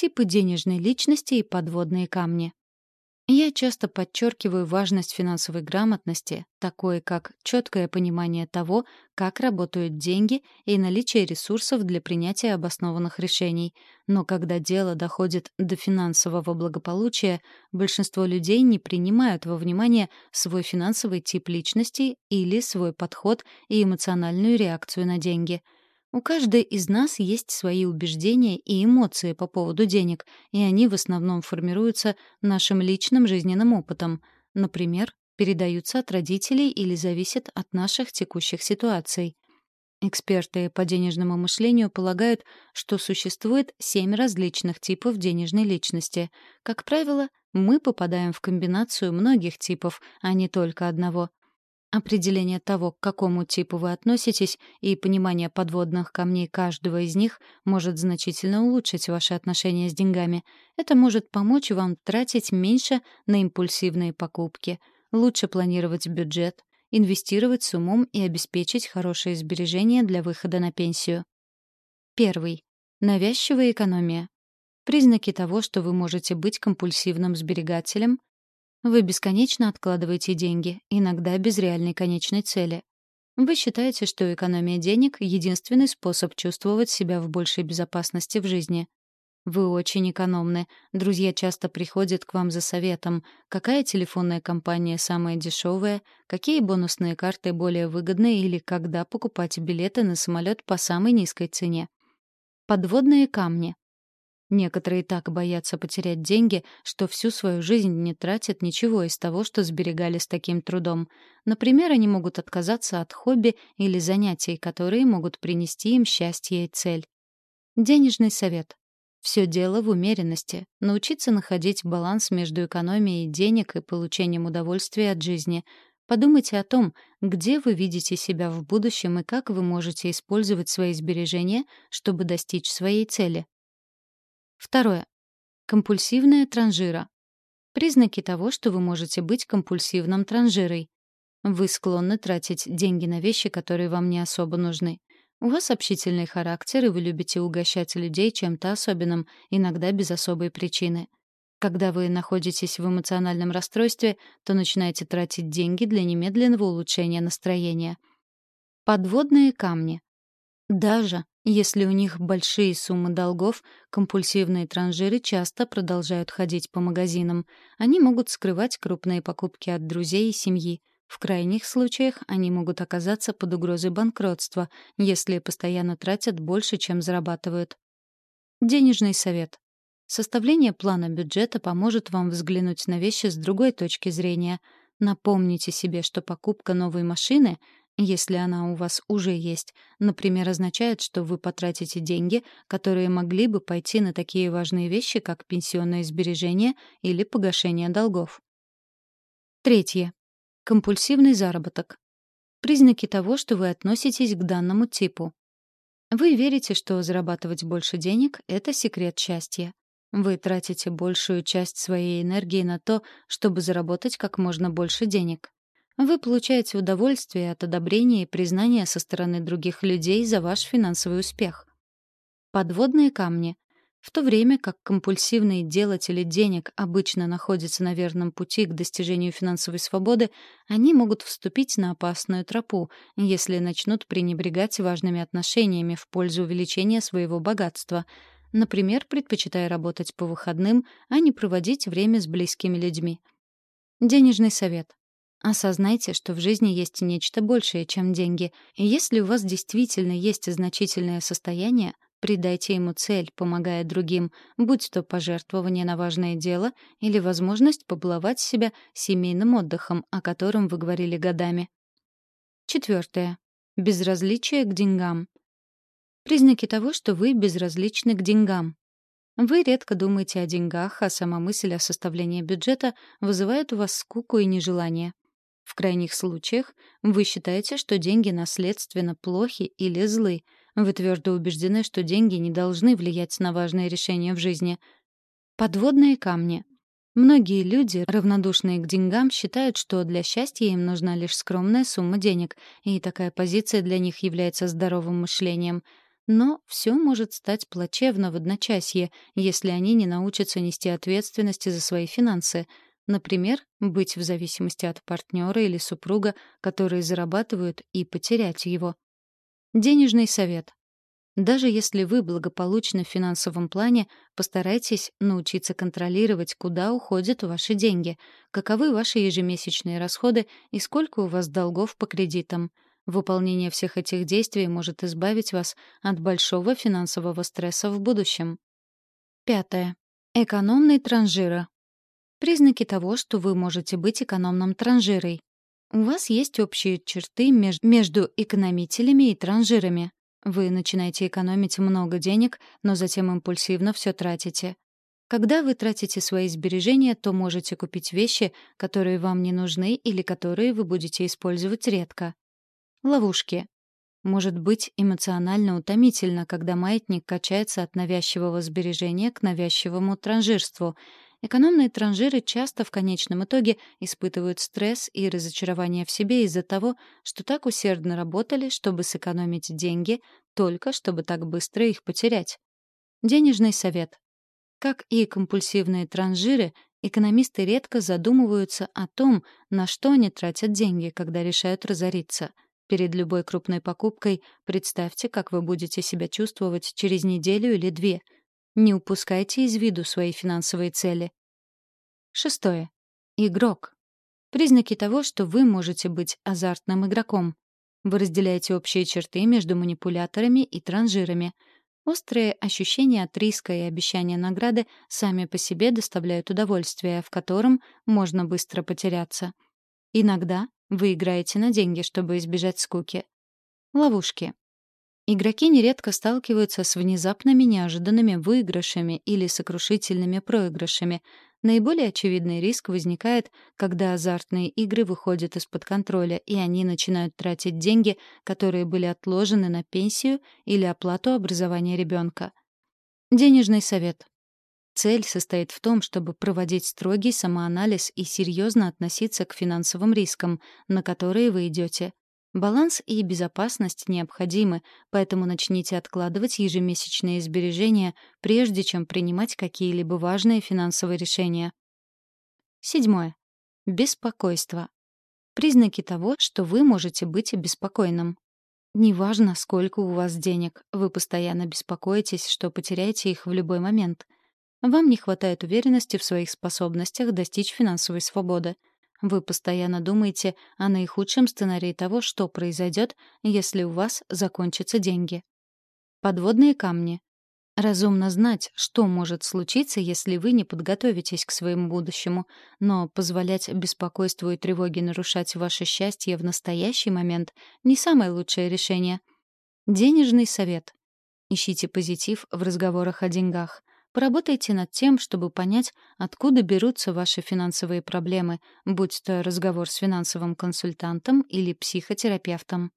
Типы денежной личности и подводные камни. Я часто подчеркиваю важность финансовой грамотности, такое как четкое понимание того, как работают деньги и наличие ресурсов для принятия обоснованных решений. Но когда дело доходит до финансового благополучия, большинство людей не принимают во внимание свой финансовый тип личности или свой подход и эмоциональную реакцию на деньги — у каждой из нас есть свои убеждения и эмоции по поводу денег, и они в основном формируются нашим личным жизненным опытом. Например, передаются от родителей или зависят от наших текущих ситуаций. Эксперты по денежному мышлению полагают, что существует семь различных типов денежной личности. Как правило, мы попадаем в комбинацию многих типов, а не только одного. Определение того, к какому типу вы относитесь, и понимание подводных камней каждого из них может значительно улучшить ваши отношения с деньгами. Это может помочь вам тратить меньше на импульсивные покупки, лучше планировать бюджет, инвестировать с умом и обеспечить хорошие сбережения для выхода на пенсию. Первый. Навязчивая экономия. Признаки того, что вы можете быть компульсивным сберегателем, вы бесконечно откладываете деньги, иногда без реальной конечной цели. Вы считаете, что экономия денег — единственный способ чувствовать себя в большей безопасности в жизни. Вы очень экономны. Друзья часто приходят к вам за советом, какая телефонная компания самая дешевая, какие бонусные карты более выгодны или когда покупать билеты на самолет по самой низкой цене. Подводные камни. Некоторые так боятся потерять деньги, что всю свою жизнь не тратят ничего из того, что сберегали с таким трудом. Например, они могут отказаться от хобби или занятий, которые могут принести им счастье и цель. Денежный совет. Все дело в умеренности. Научиться находить баланс между экономией денег и получением удовольствия от жизни. Подумайте о том, где вы видите себя в будущем и как вы можете использовать свои сбережения, чтобы достичь своей цели. Второе. Компульсивная транжира. Признаки того, что вы можете быть компульсивным транжирой. Вы склонны тратить деньги на вещи, которые вам не особо нужны. У вас общительный характер, и вы любите угощать людей чем-то особенным, иногда без особой причины. Когда вы находитесь в эмоциональном расстройстве, то начинаете тратить деньги для немедленного улучшения настроения. Подводные камни. Даже если у них большие суммы долгов, компульсивные транжиры часто продолжают ходить по магазинам. Они могут скрывать крупные покупки от друзей и семьи. В крайних случаях они могут оказаться под угрозой банкротства, если постоянно тратят больше, чем зарабатывают. Денежный совет. Составление плана бюджета поможет вам взглянуть на вещи с другой точки зрения. Напомните себе, что покупка новой машины если она у вас уже есть, например, означает, что вы потратите деньги, которые могли бы пойти на такие важные вещи, как пенсионное сбережение или погашение долгов. Третье. Компульсивный заработок. Признаки того, что вы относитесь к данному типу. Вы верите, что зарабатывать больше денег — это секрет счастья. Вы тратите большую часть своей энергии на то, чтобы заработать как можно больше денег. Вы получаете удовольствие от одобрения и признания со стороны других людей за ваш финансовый успех. Подводные камни. В то время как компульсивные делатели денег обычно находятся на верном пути к достижению финансовой свободы, они могут вступить на опасную тропу, если начнут пренебрегать важными отношениями в пользу увеличения своего богатства, например, предпочитая работать по выходным, а не проводить время с близкими людьми. Денежный совет. Осознайте, что в жизни есть нечто большее, чем деньги. И если у вас действительно есть значительное состояние, придайте ему цель, помогая другим, будь то пожертвование на важное дело или возможность побаловать себя семейным отдыхом, о котором вы говорили годами. Четвертое. Безразличие к деньгам. Признаки того, что вы безразличны к деньгам. Вы редко думаете о деньгах, а сама мысль о составлении бюджета вызывает у вас скуку и нежелание. В крайних случаях вы считаете, что деньги наследственно плохи или злы. Вы твердо убеждены, что деньги не должны влиять на важные решения в жизни. Подводные камни. Многие люди, равнодушные к деньгам, считают, что для счастья им нужна лишь скромная сумма денег, и такая позиция для них является здоровым мышлением. Но все может стать плачевно в одночасье, если они не научатся нести ответственность за свои финансы. Например, быть в зависимости от партнера или супруга, которые зарабатывают, и потерять его. Денежный совет. Даже если вы благополучны в финансовом плане, постарайтесь научиться контролировать, куда уходят ваши деньги, каковы ваши ежемесячные расходы и сколько у вас долгов по кредитам. Выполнение всех этих действий может избавить вас от большого финансового стресса в будущем. Пятое. Экономный транжира. Признаки того, что вы можете быть экономным транжирой. У вас есть общие черты меж между экономителями и транжирами. Вы начинаете экономить много денег, но затем импульсивно все тратите. Когда вы тратите свои сбережения, то можете купить вещи, которые вам не нужны или которые вы будете использовать редко. Ловушки. Может быть эмоционально утомительно, когда маятник качается от навязчивого сбережения к навязчивому транжирству — Экономные транжиры часто в конечном итоге испытывают стресс и разочарование в себе из-за того, что так усердно работали, чтобы сэкономить деньги, только чтобы так быстро их потерять. Денежный совет. Как и компульсивные транжиры, экономисты редко задумываются о том, на что они тратят деньги, когда решают разориться. Перед любой крупной покупкой представьте, как вы будете себя чувствовать через неделю или две — не упускайте из виду свои финансовые цели. Шестое. Игрок. Признаки того, что вы можете быть азартным игроком. Вы разделяете общие черты между манипуляторами и транжирами. Острые ощущения от риска и обещания награды сами по себе доставляют удовольствие, в котором можно быстро потеряться. Иногда вы играете на деньги, чтобы избежать скуки. Ловушки. Игроки нередко сталкиваются с внезапными неожиданными выигрышами или сокрушительными проигрышами. Наиболее очевидный риск возникает, когда азартные игры выходят из-под контроля, и они начинают тратить деньги, которые были отложены на пенсию или оплату образования ребенка. Денежный совет. Цель состоит в том, чтобы проводить строгий самоанализ и серьезно относиться к финансовым рискам, на которые вы идете. Баланс и безопасность необходимы, поэтому начните откладывать ежемесячные сбережения, прежде чем принимать какие-либо важные финансовые решения. Седьмое. Беспокойство. Признаки того, что вы можете быть беспокойным. Неважно, сколько у вас денег, вы постоянно беспокоитесь, что потеряете их в любой момент. Вам не хватает уверенности в своих способностях достичь финансовой свободы — вы постоянно думаете о наихудшем сценарии того, что произойдет, если у вас закончатся деньги. Подводные камни. Разумно знать, что может случиться, если вы не подготовитесь к своему будущему, но позволять беспокойству и тревоге нарушать ваше счастье в настоящий момент — не самое лучшее решение. Денежный совет. Ищите позитив в разговорах о деньгах. Поработайте над тем, чтобы понять, откуда берутся ваши финансовые проблемы, будь то разговор с финансовым консультантом или психотерапевтом.